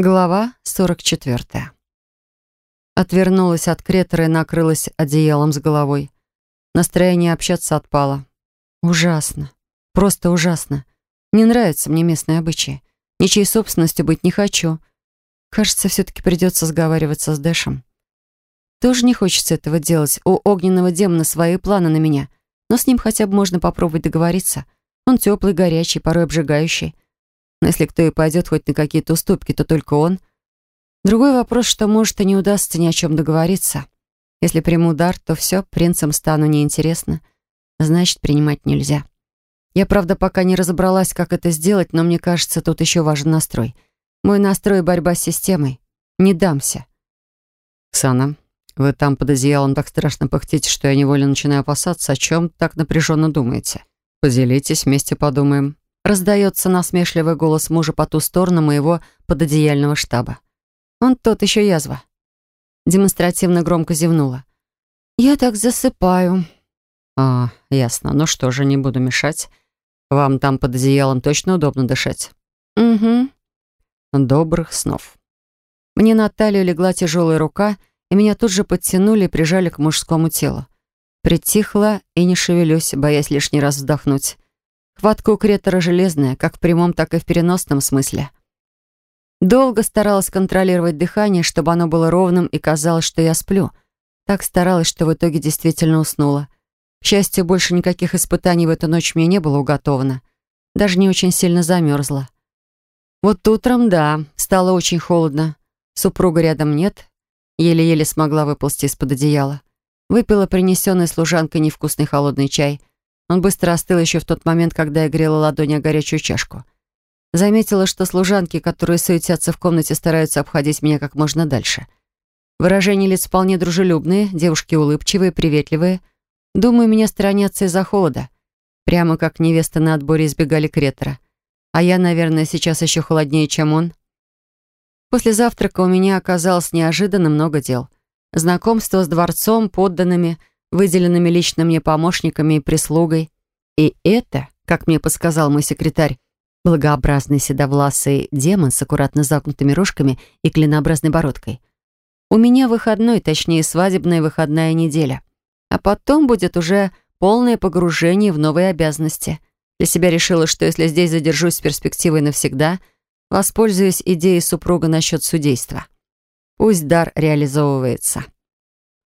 Глава 44. Отвернулась от кретера и накрылась одеялом с головой. Настроение общаться отпало. Ужасно. Просто ужасно. Не нравятся мне местные обычаи. Ничьей собственностью быть не хочу. Кажется, все-таки придется сговариваться с Дэшем. Тоже не хочется этого делать. У огненного демона свои планы на меня. Но с ним хотя бы можно попробовать договориться. Он теплый, горячий, порой обжигающий. Но если кто и пойдет хоть на какие-то уступки, то только он. Другой вопрос, что может и не удастся ни о чем договориться. Если приму удар, то все, принцем стану неинтересно. Значит, принимать нельзя. Я, правда, пока не разобралась, как это сделать, но мне кажется, тут еще важен настрой. Мой настрой — борьба с системой. Не дамся. «Ксана, вы там под одеялом так страшно пыхтите, что я невольно начинаю опасаться, о чем так напряженно думаете. Поделитесь, вместе подумаем». Раздается насмешливый голос мужа по ту сторону моего пододеяльного штаба. Он тот еще язва. Демонстративно громко зевнула. «Я так засыпаю». «А, ясно. Ну что же, не буду мешать. Вам там под одеялом точно удобно дышать?» «Угу». «Добрых снов». Мне на талию легла тяжелая рука, и меня тут же подтянули и прижали к мужскому телу. Притихла и не шевелюсь, боясь лишний раз вздохнуть. Хватка у кретора железная, как в прямом, так и в переносном смысле. Долго старалась контролировать дыхание, чтобы оно было ровным и казалось, что я сплю. Так старалась, что в итоге действительно уснула. К счастью, больше никаких испытаний в эту ночь мне не было уготовано. Даже не очень сильно замерзла. Вот утром, да, стало очень холодно. Супруга рядом нет. Еле-еле смогла выползти из-под одеяла. Выпила принесенный служанкой невкусный холодный чай. Он быстро остыл еще в тот момент, когда я грела ладони о горячую чашку. Заметила, что служанки, которые суетятся в комнате, стараются обходить меня как можно дальше. Выражения лиц вполне дружелюбные, девушки улыбчивые, приветливые. Думаю, меня сторонятся из-за холода. Прямо как невеста на отборе избегали кретора. А я, наверное, сейчас еще холоднее, чем он. После завтрака у меня оказалось неожиданно много дел. Знакомство с дворцом, подданными, выделенными лично мне помощниками и прислугой. И это, как мне подсказал мой секретарь, благообразный седовласый демон с аккуратно загнутыми рожками и клинообразной бородкой. У меня выходной, точнее, свадебная выходная неделя. А потом будет уже полное погружение в новые обязанности. Для себя решила, что если здесь задержусь с перспективой навсегда, воспользуюсь идеей супруга насчет судейства. Пусть дар реализовывается.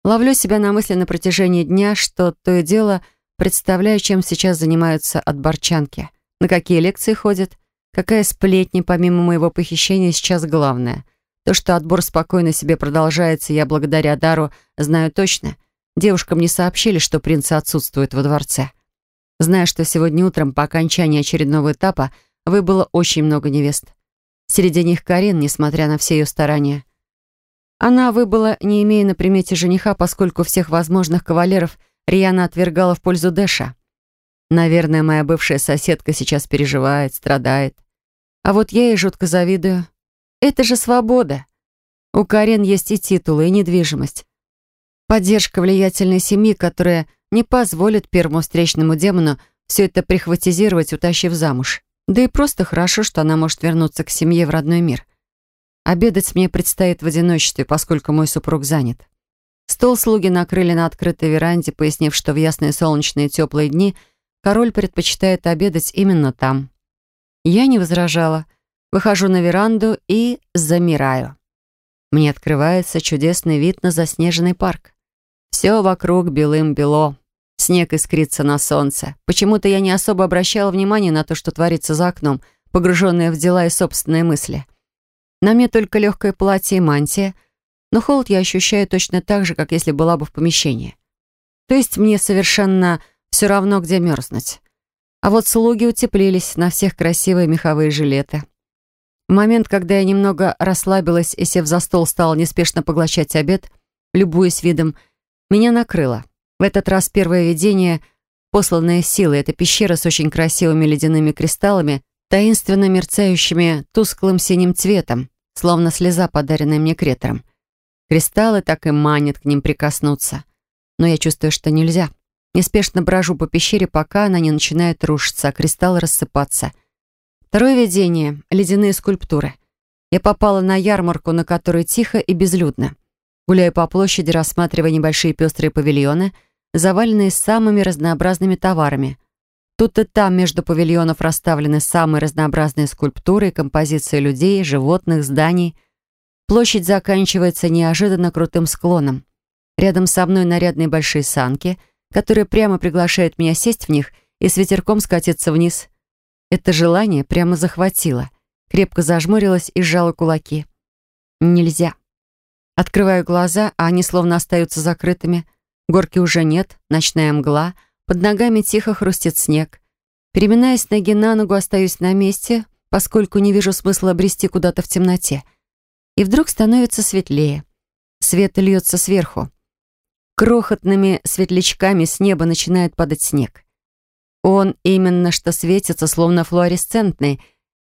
Ловлю себя на мысли на протяжении дня, что то и дело представляю, чем сейчас занимаются от Борчанки, на какие лекции ходят, какая сплетня помимо моего похищения сейчас главное. То, что отбор спокойно себе продолжается, я благодаря Дару знаю точно. Девушкам не сообщили, что принцы отсутствуют во дворце. Зная, что сегодня утром по окончании очередного этапа выбыло очень много невест. Среди них Карин, несмотря на все ее старания. Она выбыла, не имея на примете жениха, поскольку всех возможных кавалеров Рьяна отвергала в пользу Дэша. Наверное, моя бывшая соседка сейчас переживает, страдает. А вот я ей жутко завидую. Это же свобода. У Карен есть и титулы, и недвижимость. Поддержка влиятельной семьи, которая не позволит первому встречному демону все это прихватизировать, утащив замуж. Да и просто хорошо, что она может вернуться к семье в родной мир. Обедать мне предстоит в одиночестве, поскольку мой супруг занят. Стол слуги накрыли на открытой веранде, пояснив, что в ясные солнечные теплые дни король предпочитает обедать именно там. Я не возражала. Выхожу на веранду и замираю. Мне открывается чудесный вид на заснеженный парк. Все вокруг белым-бело. Снег искрится на солнце. Почему-то я не особо обращала внимание на то, что творится за окном, погруженная в дела и собственные мысли. На мне только легкое платье и мантия, но холод я ощущаю точно так же, как если была бы в помещении. То есть мне совершенно все равно, где мерзнуть. А вот слуги утеплились, на всех красивые меховые жилеты. В момент, когда я немного расслабилась и, сев за стол, стала неспешно поглощать обед, любуясь видом, меня накрыло. В этот раз первое видение — посланная сила. Это пещера с очень красивыми ледяными кристаллами, таинственно мерцающими тусклым синим цветом, словно слеза, подаренная мне кретором. Кристаллы так и манят к ним прикоснуться. Но я чувствую, что нельзя. Неспешно брожу по пещере, пока она не начинает рушиться, а кристаллы рассыпаться. Второе видение — ледяные скульптуры. Я попала на ярмарку, на которой тихо и безлюдно. Гуляю по площади, рассматривая небольшие пестрые павильоны, заваленные самыми разнообразными товарами. Тут и там между павильонов расставлены самые разнообразные скульптуры и композиции людей, животных, зданий. Площадь заканчивается неожиданно крутым склоном. Рядом со мной нарядные большие санки, которые прямо приглашают меня сесть в них и с ветерком скатиться вниз. Это желание прямо захватило. Крепко зажмурилась и сжала кулаки. Нельзя. Открываю глаза, а они словно остаются закрытыми. Горки уже нет, ночная мгла, под ногами тихо хрустит снег. Переминаясь ноги на ногу, остаюсь на месте, поскольку не вижу смысла обрести куда-то в темноте. И вдруг становится светлее. Свет льется сверху. Крохотными светлячками с неба начинает падать снег. Он именно что светится, словно флуоресцентный.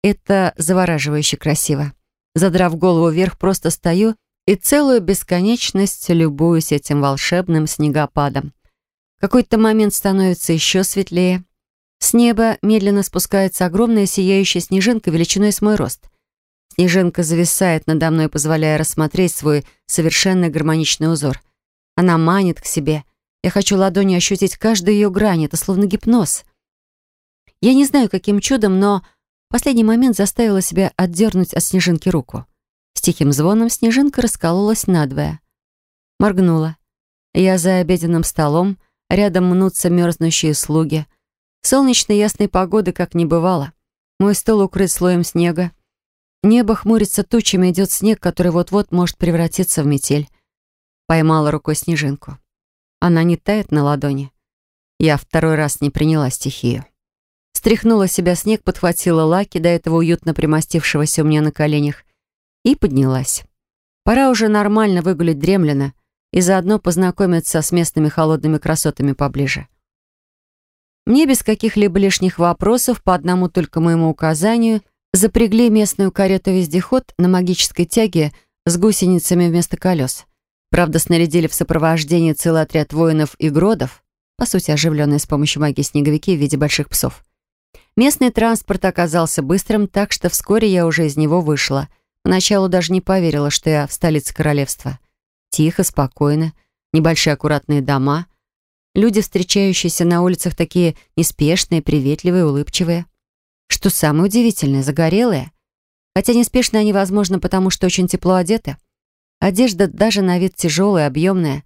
Это завораживающе красиво. Задрав голову вверх, просто стою и целую бесконечность любуюсь этим волшебным снегопадом. Какой-то момент становится еще светлее. С неба медленно спускается огромная сияющая снежинка величиной с мой рост. Снежинка зависает надо мной, позволяя рассмотреть свой совершенно гармоничный узор. Она манит к себе. Я хочу ладонью ощутить каждую ее грань. Это словно гипноз. Я не знаю, каким чудом, но в последний момент заставила себя отдернуть от снежинки руку. С тихим звоном снежинка раскололась надвое. Моргнула. Я за обеденным столом, рядом мнутся мерзнущие слуги. Солнечной ясной погоды как не бывало. Мой стол укрыт слоем снега. Небо хмурится тучами, идет снег, который вот-вот может превратиться в метель. Поймала рукой снежинку. Она не тает на ладони. Я второй раз не приняла стихию. Стряхнула себя снег, подхватила лаки, до этого уютно примостившегося у меня на коленях, и поднялась. Пора уже нормально выгулить дремлина и заодно познакомиться с местными холодными красотами поближе. Мне без каких-либо лишних вопросов по одному только моему указанию запрягли местную карету-вездеход на магической тяге с гусеницами вместо колес. Правда, снарядили в сопровождении целый отряд воинов и гродов, по сути, оживленные с помощью магии снеговики в виде больших псов. Местный транспорт оказался быстрым, так что вскоре я уже из него вышла — Поначалу даже не поверила, что я в столице королевства. Тихо, спокойно, небольшие аккуратные дома. Люди, встречающиеся на улицах, такие неспешные, приветливые, улыбчивые. Что самое удивительное, загорелые. Хотя неспешно они, возможно, потому что очень тепло одеты. Одежда даже на вид тяжелая, объемная.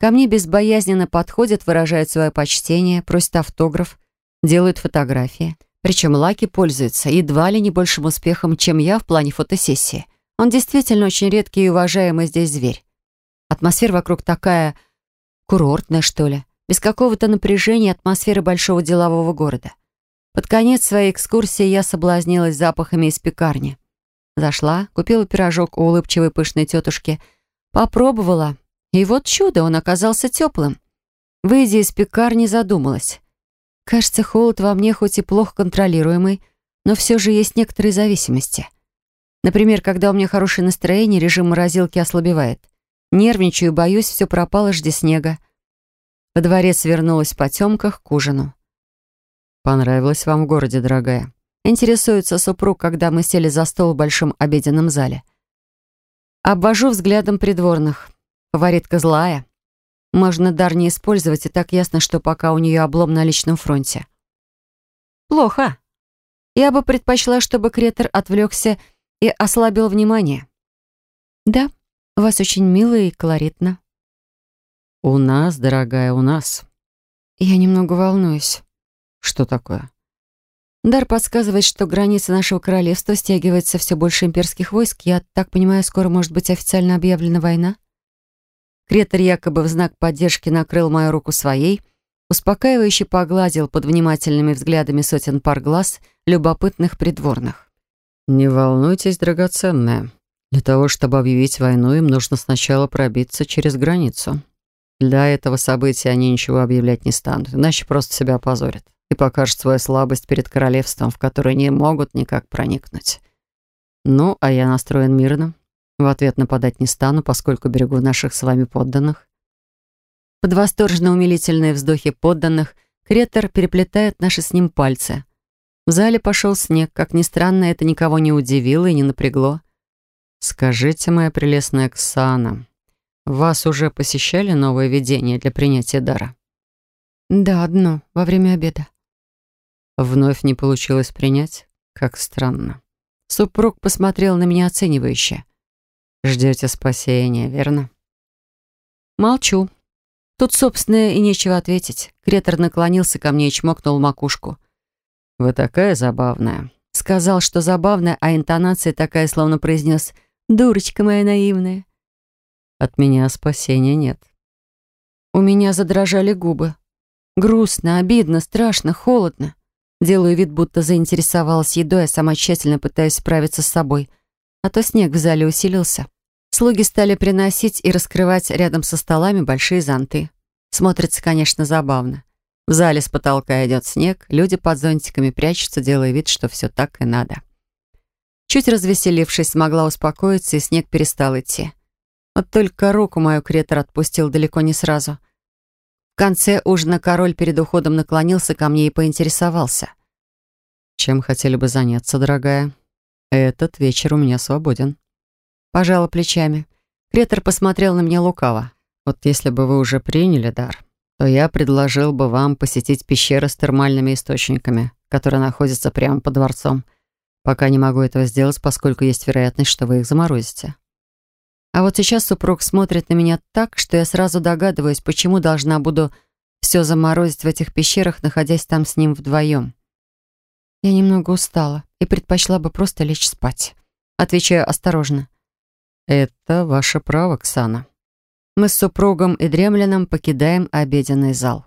Ко мне безбоязненно подходят, выражают свое почтение, просят автограф, делают фотографии. Причем Лаки пользуется едва ли не большим успехом, чем я в плане фотосессии. Он действительно очень редкий и уважаемый здесь зверь. Атмосфера вокруг такая курортная, что ли, без какого-то напряжения атмосферы большого делового города. Под конец своей экскурсии я соблазнилась запахами из пекарни. Зашла, купила пирожок у улыбчивой пышной тетушки, попробовала, и вот чудо, он оказался теплым. Выйдя из пекарни, задумалась. Кажется, холод во мне хоть и плохо контролируемый, но все же есть некоторые зависимости. Например, когда у меня хорошее настроение, режим морозилки ослабевает. Нервничаю, боюсь, все пропало, жди снега. Во дворец вернулась в потемках к ужину. «Понравилось вам в городе, дорогая?» Интересуется супруг, когда мы сели за стол в большом обеденном зале. Обвожу взглядом придворных. Фаворитка злая. Можно дар не использовать, и так ясно, что пока у нее облом на личном фронте. Плохо. Я бы предпочла, чтобы Кретер отвлекся и ослабил внимание. Да, у вас очень мило и колоритно. У нас, дорогая, у нас. Я немного волнуюсь. Что такое? Дар подсказывает, что границы нашего королевства стягивается все больше имперских войск. Я так понимаю, скоро может быть официально объявлена война? Кретор якобы в знак поддержки накрыл мою руку своей, успокаивающе погладил под внимательными взглядами сотен пар глаз любопытных придворных. «Не волнуйтесь, драгоценная. Для того, чтобы объявить войну, им нужно сначала пробиться через границу. Для этого события они ничего объявлять не станут, иначе просто себя опозорят и покажут свою слабость перед королевством, в которое не могут никак проникнуть. Ну, а я настроен мирно. В ответ нападать не стану, поскольку берегу наших с вами подданных. Под восторженно-умилительные вздохи подданных Кретор переплетает наши с ним пальцы. В зале пошел снег. Как ни странно, это никого не удивило и не напрягло. «Скажите, моя прелестная Ксана, вас уже посещали новое видение для принятия дара?» «Да, одно, во время обеда». Вновь не получилось принять? Как странно. Супруг посмотрел на меня оценивающе. «Ждете спасения, верно?» Молчу. Тут, собственно, и нечего ответить. Кретор наклонился ко мне и чмокнул макушку. «Вы такая забавная». Сказал, что забавная, а интонация такая, словно произнес «Дурочка моя наивная». От меня спасения нет. У меня задрожали губы. Грустно, обидно, страшно, холодно. Делаю вид, будто заинтересовалась едой, а сама тщательно пытаюсь справиться с собой. А то снег в зале усилился. Слуги стали приносить и раскрывать рядом со столами большие зонты. Смотрится, конечно, забавно. В зале с потолка идет снег, люди под зонтиками прячутся, делая вид, что все так и надо. Чуть развеселившись, смогла успокоиться, и снег перестал идти. Вот только руку мою кретор отпустил далеко не сразу. В конце ужина король перед уходом наклонился ко мне и поинтересовался. «Чем хотели бы заняться, дорогая? Этот вечер у меня свободен». Пожала плечами. Кретор посмотрел на меня лукаво. «Вот если бы вы уже приняли дар, то я предложил бы вам посетить пещеры с термальными источниками, которые находятся прямо под дворцом. Пока не могу этого сделать, поскольку есть вероятность, что вы их заморозите». А вот сейчас супруг смотрит на меня так, что я сразу догадываюсь, почему должна буду все заморозить в этих пещерах, находясь там с ним вдвоем. Я немного устала и предпочла бы просто лечь спать. Отвечаю осторожно. «Это ваше право, Ксана». Мы с супругом и дремленом покидаем обеденный зал.